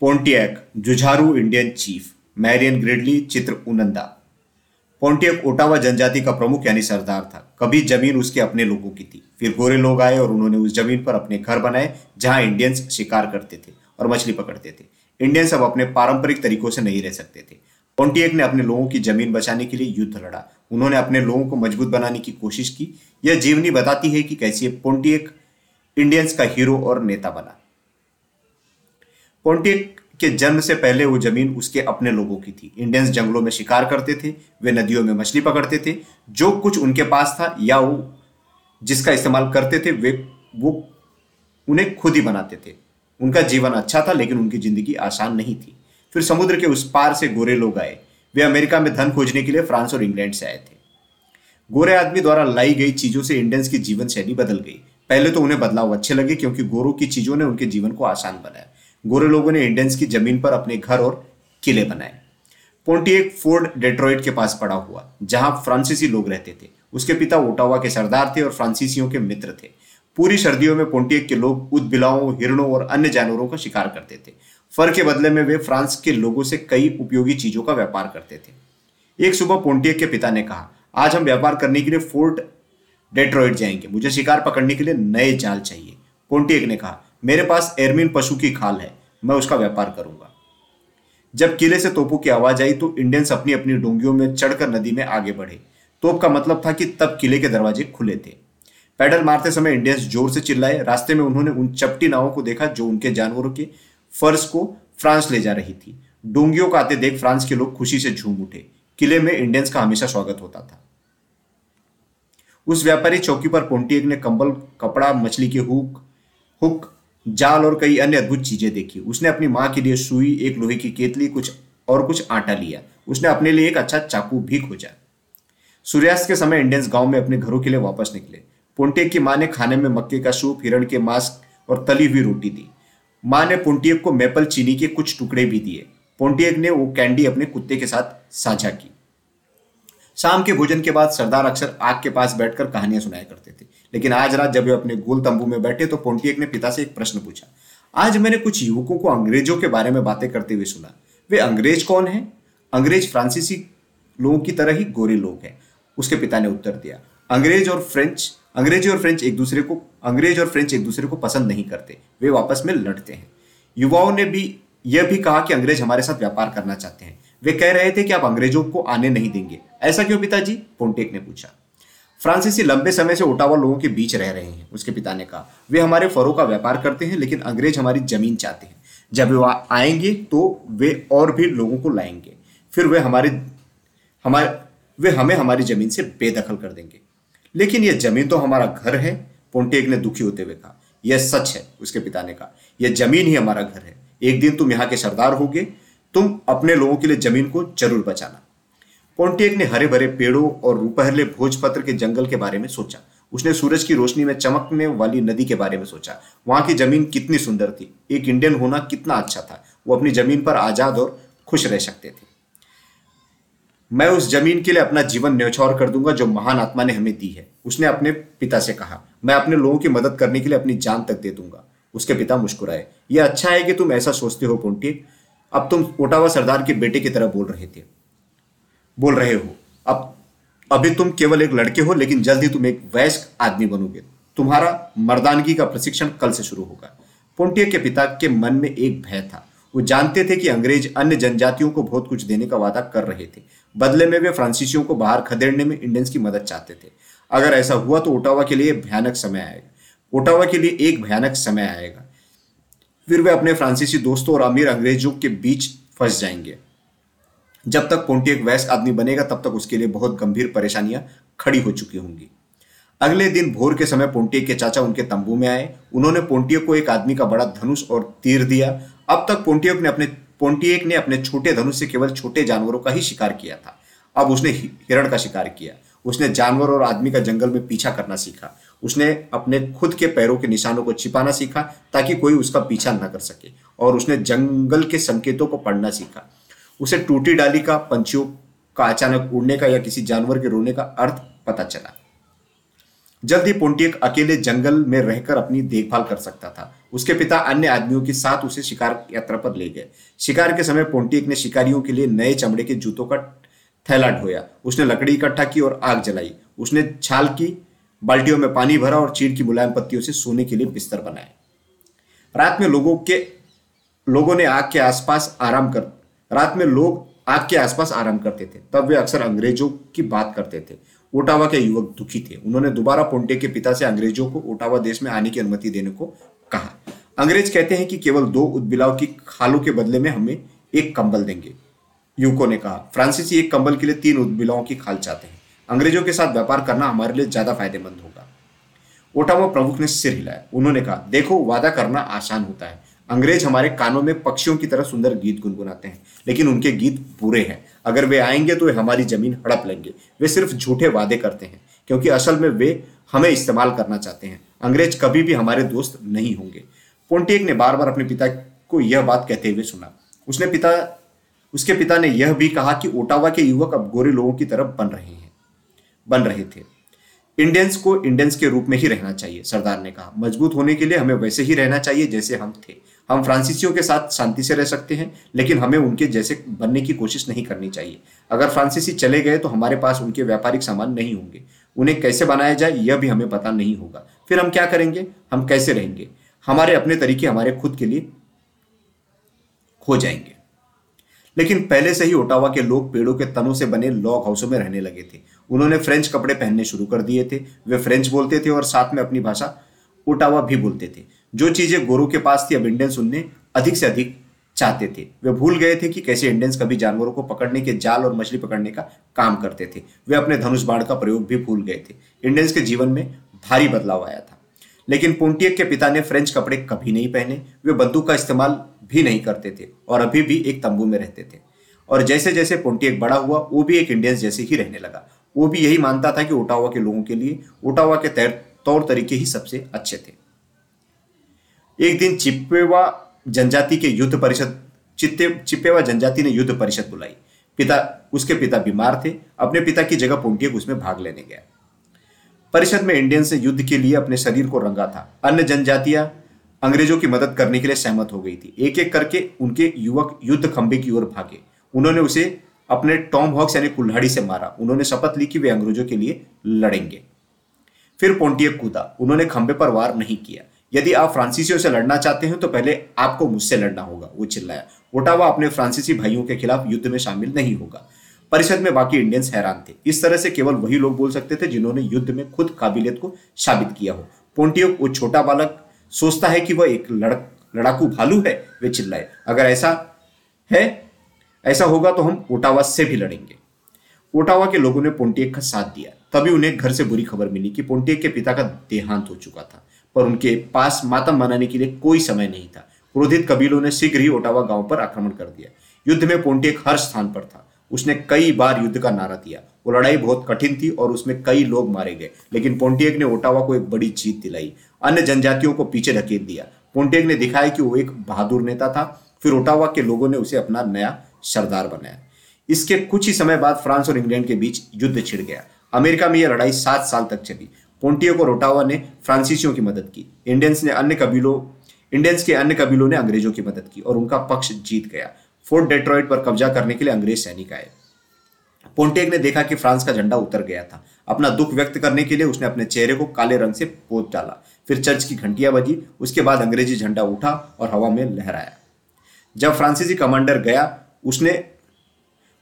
Pontiac जुझारू Indian chief Marrion Gridley चित्र उनंदा Pontiac Ottawa जनजाति का प्रमुख यानी सरदार था। कभी ज़मीन उसके अपने लोगों की थी। फिर गोरे लोग आए और उन्होंने उस ज़मीन पर अपने घर बनाए, जहाँ इंडियंस शिकार करते थे और मछली पकड़ते थे। इंडियंस अब अपने पारंपरिक तरीकों से नहीं रह सकते थे। पोन्टियक ने अपने लोगों की ज़मीन बचाने के लिए युद्ध लड़ा। उन्होंने अपने लोगों को मज़बूत बनाने की कोशिश की। यह जीवनी बताती है कि कैसे पोन्टियक इंडियंस का हीरो और नेता बना। पोन्टियक के जन्म से पहले वो ज़मीन उसके अपने लोगों की थी। इंडियंस जंगलों में शिकार करते थे, वे नदियों में मछली पकड़ते थे। जो कुछ उनके पास था, या वो जिसका इस्तेमाल करते थे, वे, वो उन्हें खुद ही बनाते थे। उनका जीवन अच्छा था, लेकिन उनकी ज़िंदगी आसान नहीं थी। फिर समुद्र के उस पार से गोरे लोग आए। वे अमेरिका में धन खोजने के लिए फ्रांस और इंग्लैंड से आए थे। गोरे आदमी द्वारा लाई गई चीज़ों से इंडियंस की जीवन शैली बदल गई। पहले तो उन्हें बदलाव अच्छे लगे, क्योंकि गोरों की चीज़ों ने उनके जीवन को आसान बनाया। गोरे लोगों ने इंडियंस की ज़मीन पर अपने घर और किले बनाए। पोन्टिएक फोर्ड डेट्रॉइट के पास पड़ा हुआ, जहाँ फ्रांसीसी लोग रहते थे। उसके पिता ओटावा के सरदार थे और फ्रांसीसियों के मित्र थे। पूरी सर्दियों में पोन्टिएक के लोग उदबिलाओं हिरणों और अन्य जानवरों का शिकार करते थे। फर के बदले में वे फ्रांस के लोगों से कई उपयोगी चीज़ों का व्यापार करते थे। एक सुबह पोन्टिएक के पिता ने कहा, आज हम व्यापार करने के लिए फोर्ट डेट्रॉइट जाएँगे। मुझे शिकार पकड़ने के लिए नए जाल चाहिए। पोन्टिएक ने कहा मेरे पास एरमिन पशु की खाल है, मैं उसका व्यापार करूँगा। जब किले से तोपों की आवाज़ आई तो इंडियंस अपनी अपनी डोंगियों में चढ़कर नदी में आगे बढ़े। तोप का मतलब था कि तब किले के दरवाजे खुले थे। पैडल मारते समय इंडियंस ज़ोर से चिल्लाए। रास्ते में उन्होंने उन चपटी नावों को देखा जो उनके जानवरों के फर्श को फ्रांस ले जा रही थी। डोंगियों को आते देख फ्रांस के लोग खुशी से झूम उठे। किले में इंडियंस का हमेशा स्वागत होता था। उस व्यापारी चौकी पर पोन्टियक ने कंबल, कपड़ा, मछली के हुक हुक जाल और कई अन्य अद्भुत चीज़ें देखी। उसने अपनी माँ के लिए सुई, एक लोहे की केतली, कुछ और कुछ आटा लिया। उसने अपने लिए एक अच्छा चाकू भी खोजा। सूर्यास्त के समय इंडियंस गाँव में अपने घरों के लिए वापस निकले। पुंटेक की माँ ने खाने में मक्के का सूप, हिरण के मांस और तली हुई रोटी दी। माँ ने पुंटियक को मेपल चीनी के कुछ टुकड़े भी दिए। पोन्टियक ने वो कैंडी अपने कुत्ते के साथ साझा की। शाम के भोजन के बाद सरदार अक्सर आग के पास बैठकर कहानियाँ सुनाया करते थे। लेकिन आज रात जब वे अपने गोल तंबू में बैठे तो पोन्टियक ने पिता से एक प्रश्न पूछा, आज मैंने कुछ युवकों को अंग्रेज़ों के बारे में बातें करते हुए सुना। वे अंग्रेज़ कौन हैं? अंग्रेज़ फ्रांसीसी लोगों की तरह ही गोरे लोग हैं, उसके पिता ने उत्तर दिया। अंग्रेज़ और फ्रेंच, अंग्रेज़ी और फ्रेंच एक दूसरे को, अंग्रेज़ और फ्रेंच एक दूसरे को पसंद नहीं करते। वे वापस में लड़ते हैं। युवाओं ने भी यह भी कहा कि अंग्रेज़ हमारे साथ व्यापार करना चाहते हैं। वे कह रहे थे कि आप अंग्रेज़ों को आने नहीं देंगे। ऐसा क्यों पिताजी? पोन्टेक ने पूछा। फ्रांसीसी लंबे समय से ओटावा लोगों के बीच रह रहे हैं, उसके पिता ने कहा। वे हमारे फरों का व्यापार करते हैं, लेकिन अंग्रेज़ हमारी ज़मीन चाहते हैं। जब वे आएँगे तो वे और भी लोगों को लाएँगे। फिर वे हमारे हमारे, वे हमें हमारी ज़मीन से बेदखल कर देंगे। लेकिन यह ज़मीन तो हमारा घर है पोन्टेक ने दुखी होते हुए कहा। यह सच है, उसके पिता ने कहा। यह ज़मीन ही हमारा घर है। एक दिन तुम यहाँ के सरदार होगे तुम अपने लोगों के लिए ज़मीन को ज़रूर बचाना। पोन्टियक ने हरे भरे पेड़ों और रुपहले भोजपत्र के जंगल के बारे में सोचा। उसने सूरज की रोशनी में चमकने वाली नदी के बारे में सोचा। वहाँ की ज़मीन कितनी सुंदर थी। एक इंडियन होना कितना अच्छा था। वो अपनी ज़मीन पर आज़ाद और खुश रह सकते थे। मैं उस ज़मीन के लिए अपना जीवन न्यौछावर कर दूँगा जो महान आत्मा ने हमें दी है। उसने अपने पिता से कहा, मैं अपने लोगों की मदद करने के लिए अपनी जान तक दे दूँगा। उसके पिता मुस्कुराए, यह अच्छा है कि तुम ऐसा सोचते हो पोन्टियक अब तुम ओटावा सरदार के बेटे की तरह बोल रहे थे। बोल रहे हो। अब, अभी तुम केवल एक लड़के हो, लेकिन जल्द ही तुम एक वयस्क आदमी बनोगे। तुम्हारा मर्दानगी का प्रशिक्षण कल से शुरू होगा। पोन्टिया के पिता के मन में एक भय था। वो जानते थे कि अंग्रेज़ अन्य जनजातियों को बहुत कुछ देने का वादा कर रहे थे। बदले में वे फ्रांसीसियों को बाहर खदेड़ने में इंडियंस की मदद चाहते थे। अगर ऐसा हुआ तो ओटावा के लिए भयानक समय आएगा। ओटावा के लिए एक भयानक समय आएगा। फिर वे अपने फ्रांसीसी दोस्तों और अमीर अंग्रेज़ों के बीच फंस जाएँगे। जब तक पोन्टियक वैस आदमी बनेगा, तब तक उसके लिए बहुत गंभीर परेशानियाँ खड़ी हो चुकी होंगी। अगले दिन भोर के समय पोन्टियक के चाचा उनके तंबू में आए। उन्होंने पोन्टियक को एक आदमी का बड़ा धनुष और तीर दिया। अब तक पोन्टियक ने अपने पोन्टियक ने अपने छोटे धनुष से केवल छोटे जानवरों का ही शिकार किया था। अब उसने हिरण का शिकार किया। उसने जानवर और आदमी का जंगल में पीछा करना सीखा। उसने अपने खुद के पैरों के निशानों को छिपाना सीखा ताकि कोई उसका पीछा न कर सके और उसने जंगल के संकेतों को पढ़ना सीखा। उसे टूटी डाली का, पंछियों का अचानक उड़ने का या किसी जानवर के रोने का अर्थ पता चला। जल्द ही पोंटियक अकेले जंगल में रहकर अपनी देखभाल कर सकता था। उसके पिता अन्य आदमियों के साथ उसे शिकार यात्रा पर ले गए। शिकार के समय पोंटियक ने शिकारियों के लिए नए चमड़े के जूतों का थैला ढोया। उसने लकड़ी इकट्ठा की और आग जलाई। उसने छाल की बाल्टियों में पानी भरा और चीड़ की मुलायम पत्तियों से सोने के लिए बिस्तर बनाए। रात में लोगों के, लोगों ने आग के आसपास आराम कर, रात में लोग आग के आसपास आराम करते थे। तब वे अक्सर अंग्रेज़ों की बात करते थे। ओटावा के युवक दुखी थे। उन्होंने दोबारा पोंटे के पिता से अंग्रेज़ों को ओटावा देश में आने की अनुमति देने को कहा। अंग्रेज़ कहते हैं कि केवल दो उदबिलाव की खालों के बदले में हमें एक कंबल देंगे। युवकों ने कहा, फ्रांसीसी एक कंबल के लिए तीन उदबिलाओं की खाल चाहते हैं। अंग्रेज़ों के साथ व्यापार करना हमारे लिए ज़्यादा फ़ायदेमंद होगा। ओटावा प्रमुख ने सिर हिलाया। उन्होंने कहा, देखो, वादा करना आसान होता है। अंग्रेज़ हमारे कानों में पक्षियों की तरह सुंदर गीत गुनगुनाते हैं, लेकिन उनके गीत बुरे हैं। अगर वे आएँगे तो वे हमारी ज़मीन हड़प लेंगे। वे सिर्फ़ झूठे वादे करते हैं, क्योंकि असल में वे हमें इस्तेमाल करना चाहते हैं। अंग्रेज़ कभी भी हमारे दोस्त नहीं होंगे। पोन्टियक ने बार बार अपने पिता को यह बात कहते हुए सुना। उसने पिता, उसके पिता ने यह भी कहा कि ओटावा के युवक अब गोरे लोगों की तरफ़ बन रहे हैं। बन रहे थे। इंडियंस को इंडियंस के रूप में ही रहना चाहिए, सरदार ने कहा। मज़बूत होने के लिए हमें वैसे ही रहना चाहिए जैसे हम थे। हम फ्रांसीसियों के साथ शांति से रह सकते हैं, लेकिन हमें उनके जैसे बनने की कोशिश नहीं करनी चाहिए। अगर फ्रांसीसी चले गए तो हमारे पास उनके व्यापारिक सामान नहीं होंगे। उन्हें कैसे बनाया जाए, यह भी हमें पता नहीं होगा। फिर हम क्या करेंगे? हम कैसे रहेंगे? हमारे अपने तरीके हमारे खुद के लिए हो जाएँगे। लेकिन पहले से ही ओटावा के लोग पेड़ों के तनों से बने लॉग हाउसों में रहने लगे थे। उन्होंने फ्रेंच कपड़े पहनने शुरू कर दिए थे। वे फ्रेंच बोलते थे और साथ में अपनी भाषा ओटावा भी बोलते थे। जो चीज़ें गोरू के पास थी, अब इंडियंस उनने अधिक से अधिक चाहते थे। वे भूल गए थे कि कैसे इंडियंस कभी जानवरों को पकड़ने के जाल और मछली पकड़ने का काम करते थे। वे अपने धनुष बाण का प्रयोग भी भूल गए थे। इंडियंस के जीवन में भारी बदलाव आया था। लेकिन पोन्टियक के पिता ने फ्रेंच कपड़े कभी नहीं पहने, वे बंदूक का इस्तेमाल भी नहीं करते थे और अभी भी एक तंबू में रहते थे। और जैसे जैसे पोन्टियक बड़ा हुआ, वो भी एक इंडियंस जैसे ही रहने लगा। वो भी यही मानता था कि ओटावा के लोगों के लिए, ओटावा के तौर तरीके ही सबसे अच्छे थे। एक दिन चिप्पेवा जनजाति के युद्ध परिषद, चित्ते चिप्पेवा जनजाति ने युद्ध परिषद बुलाई। पिता, उसके पिता बीमार थे। अपने पिता की जगह पोंटियक उसमें भाग लेने गया। परिषद में इंडियन से युद्ध के लिए अपने शरीर को रंगा था। अन्य जनजातियाँ अंग्रेज़ों की मदद करने के लिए सहमत हो गई थी। एक एक करके उनके युवक युद्ध खंबे की ओर भागे। उन्होंने उसे अपने टॉम हॉक्स यानी कुल्हाड़ी से मारा। उन्होंने शपथ ली कि वे अंग्रेज़ों के लिए लड़ेंगे। फिर पोंटियक कूदा। उन्होंने खंबे पर वार नहीं किया। यदि आप फ्रांसीसियों से लड़ना चाहते हैं तो पहले आपको मुझसे लड़ना होगा। वो चिल्लाया। ओटावा अपने फ्रांसीसी भाइयों के खिलाफ युद्ध में शामिल नहीं होगा। परिषद में बाकी इंडियंस हैरान थे। इस तरह से केवल वही लोग बोल सकते थे जिन्होंने युद्ध में खुद काबिलियत को साबित किया हो। पोन्टियो वो छोटा बालक, सोचता है कि वह एक लड़ लड़ाकू भालू है, वे चिल्लाए। अगर ऐसा है, ऐसा होगा तो हम ओटावा से भी लड़ेंगे। ओटावा के लोगों ने पोन्टियक का साथ दिया। तभी उन्हें घर से बुरी खबर मिली कि पोन्टियक के पिता का देहांत हो चुका था, पर उनके पास मातम मनाने के लिए कोई समय नहीं था। क्रोधित कबीलों ने शीघ्र ही ओटावा गाँव पर आक्रमण कर दिया। युद्ध में पोन्टियक हर स्थान पर था। उसने कई बार युद्ध का नारा दिया। वो लड़ाई बहुत कठिन थी और उसमें कई लोग मारे गए, लेकिन पोन्टियक ने ओटावा को एक बड़ी जीत दिलाई। अन्य जनजातियों को पीछे धकेल दिया। पोन्टियक ने दिखाया कि वो एक बहादुर नेता था। फिर ओटावा के लोगों ने उसे अपना नया सरदार बनाया। इसके कुछ ही समय बाद फ्रांस और इंग्लैंड के बीच युद्ध छिड़ गया। अमेरिका में यह लड़ाई सात साल तक चली। पोन्टियक और ओटावा ने फ्रांसीसियों की मदद की। इंडियंस ने अन्य कबीलों, इंडियंस के अन्य कबीलों ने अंग्रेज़ों की मदद की और उनका पक्ष जीत गया। फोर्ट डेट्रॉइट पर कब्जा करने के लिए अंग्रेज़ सैनिक आए। पोन्टेक ने देखा कि फ्रांस का झंडा उतर गया था। अपना दुख व्यक्त करने के लिए उसने अपने चेहरे को काले रंग से पोत डाला। फिर चर्च की घंटियाँ बजी। उसके बाद अंग्रेज़ी झंडा उठा और हवा में लहराया। जब फ्रांसीसी कमांडर गया, उसने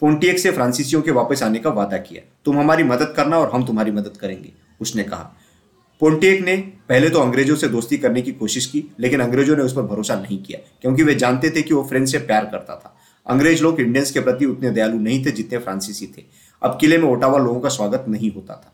पोन्टियक से फ्रांसीसियों के वापस आने का वादा किया। तुम हमारी मदद करना और हम तुम्हारी मदद करेंगे, उसने कहा। पोन्टियक ने पहले तो अंग्रेज़ों से दोस्ती करने की कोशिश की, लेकिन अंग्रेज़ों ने उस पर भरोसा नहीं किया, क्योंकि वे जानते थे कि वो फ्रेंच से प्यार करता था। अंग्रेज़ लोग इंडियंस के प्रति उतने दयालु नहीं थे जितने फ्रांसीसी थे। अब किले में ओटावा लोगों का स्वागत नहीं होता था।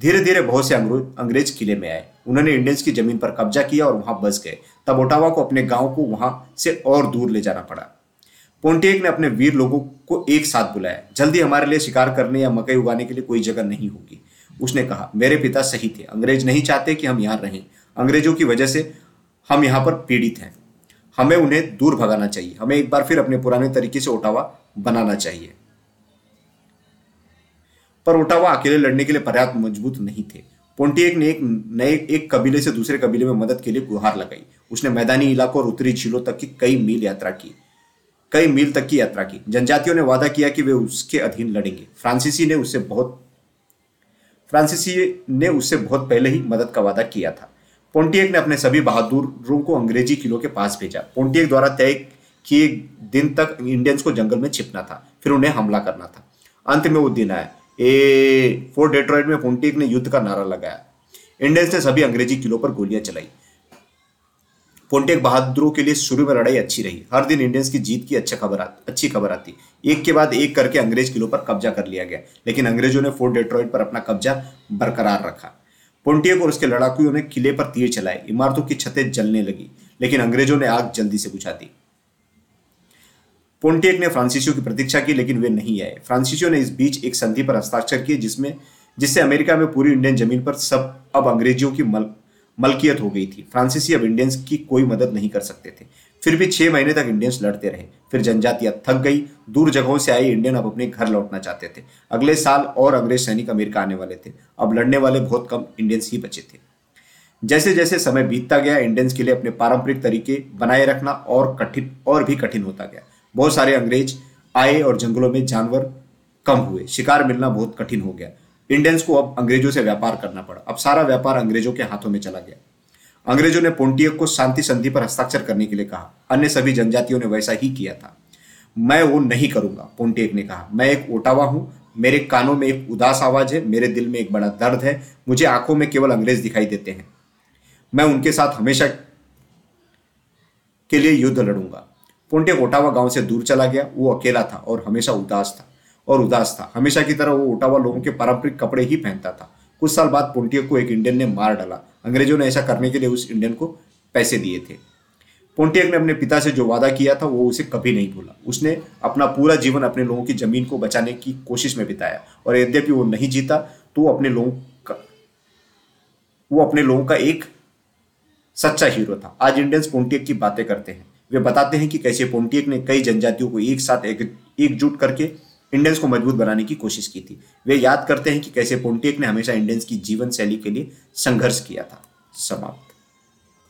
धीरे धीरे बहुत से अंग्रेज़ किले में आए। उन्होंने इंडियंस की ज़मीन पर कब्जा किया और वहाँ बस गए। तब ओटावा को अपने गाँव को वहाँ से और दूर ले जाना पड़ा। पोन्टेक ने अपने वीर लोगों को एक साथ बुलाया। जल्दी हमारे लिए शिकार करने या मकई उगाने के लिए कोई जगह नहीं होगी। उसने कहा, मेरे पिता सही थे। अंग्रेज़ नहीं चाहते कि हम यहाँ रहें। अंग्रेज़ों की वजह से हम यहाँ पर पीड़ित हैं। हमें उन्हें दूर भगाना चाहिए। हमें एक बार फिर अपने पुराने तरीके से ओटावा बनाना चाहिए। पर ओटावा अकेले लड़ने के लिए पर्याप्त मज़बूत नहीं थे। पोंटियक ने एक नए, एक कबीले से दूसरे कबीले में मदद के लिए गुहार लगाई। उसने मैदानी इलाकों और उत्तरी झीलों तक की कई मील यात्रा की, कई मील तक की यात्रा की। जनजातियों ने वादा किया कि वे उसके अधीन लड़ेंगे। फ्रांसीसी ने उससे बहुत फ्रांसीसी ने उससे बहुत पहले ही मदद का वादा किया था। पोन्टियक ने अपने सभी बहादुरों को अंग्रेज़ी किलों के पास भेजा। पोन्टियक द्वारा तय किए दिन तक इंडियंस को जंगल में छिपना था, फिर उन्हें हमला करना था। अंत में वो दिन आया। ए, फोर्ट डेट्रॉइड में पोन्टियक ने युद्ध का नारा लगाया। इंडियंस ने सभी अंग्रेज़ी किलों पर गोलियाँ चलाई। पोंटियक बहादुरों के लिए शुरू में लड़ाई अच्छी रही। हर दिन इंडियंस की जीत की अच्छा खबर अच्छी खबर आती। एक के बाद एक करके अंग्रेज़ किलों पर कब्जा कर लिया गया। लेकिन अंग्रेज़ों ने फोर्ट डेट्रॉइड पर अपना कब्जा बरकरार रखा। पोंटियक और उसके लड़ाकुओं ने किले पर तीर चलाए। इमारतों की छतें जलने लगी लेकिन अंग्रेज़ों ने आग जल्दी से बुझा दी। पोंटियक ने फ्रांसीसियों की प्रतीक्षा की लेकिन वे नहीं आए। फ्रांसीसियों ने इस बीच एक संधि पर हस्ताक्षर किए जिसमें जिससे अमेरिका में पूरी इंडियन ज़मीन पर सब अब अंग्रेजियों की मल, मलकियत हो गई थी। फ्रांसीसी अब इंडियंस की कोई मदद नहीं कर सकते थे। फिर भी छह महीने तक इंडियंस लड़ते रहे। फिर जनजातियाँ थक गई। दूर जगहों से आए इंडियन अब अपने घर लौटना चाहते थे। अगले साल और अंग्रेज़ सैनिक अमेरिका आने वाले थे। अब लड़ने वाले बहुत कम इंडियंस ही बचे थे। जैसे जैसे समय बीतता गया इंडियंस के लिए अपने पारंपरिक तरीके बनाए रखना और कठिन, और भी कठिन होता गया। बहुत सारे अंग्रेज़ आए और जंगलों में जानवर कम हुए। शिकार मिलना बहुत कठिन हो गया। इंडियंस को अब अंग्रेज़ों से व्यापार करना पड़ा। अब सारा व्यापार अंग्रेज़ों के हाथों में चला गया। अंग्रेज़ों ने पोंटियक को शांति संधि पर हस्ताक्षर करने के लिए कहा। अन्य सभी जनजातियों ने वैसा ही किया था। मैं वो नहीं करूँगा पोंटियक ने कहा। मैं एक ओटावा हूँ, मेरे कानों में एक उदास आवाज़ है, मेरे दिल में एक बड़ा दर्द है, मुझे आँखों में केवल अंग्रेज़ दिखाई देते हैं। मैं उनके साथ हमेशा के लिए युद्ध लड़ूँगा। पुंटे ओटावा गाँव से दूर चला गया, वो अकेला था और हमेशा उदास था। और उदास था। हमेशा की तरह वो ओटावा लोगों के पारंपरिक कपड़े ही पहनता था। कुछ साल बाद पुंटियक को एक इंडियन ने मार डाला। अंग्रेज़ों ने ऐसा करने के लिए उस इंडियन को पैसे दिए थे। पोंटियक ने अपने पिता से जो वादा किया था, वो उसे कभी नहीं भूला। उसने अपना पूरा जीवन अपने लोगों की ज़मीन को बचाने की कोशिश में बिताया। और यद्यपि वो नहीं जीता तो अपने लोगों का, वो अपने लोगों का एक सच्चा हीरो था। आज इंडियंस पोंटियक की बातें करते हैं। वे बताते हैं कि कैसे पोंटियक ने कई जनजातियों को एक साथ एकजुट एक करके इंडियंस को मज़बूत बनाने की कोशिश की थी। वे याद करते हैं कि कैसे पोन्टेक ने हमेशा इंडियंस की जीवन शैली के लिए संघर्ष किया था। समाप्त।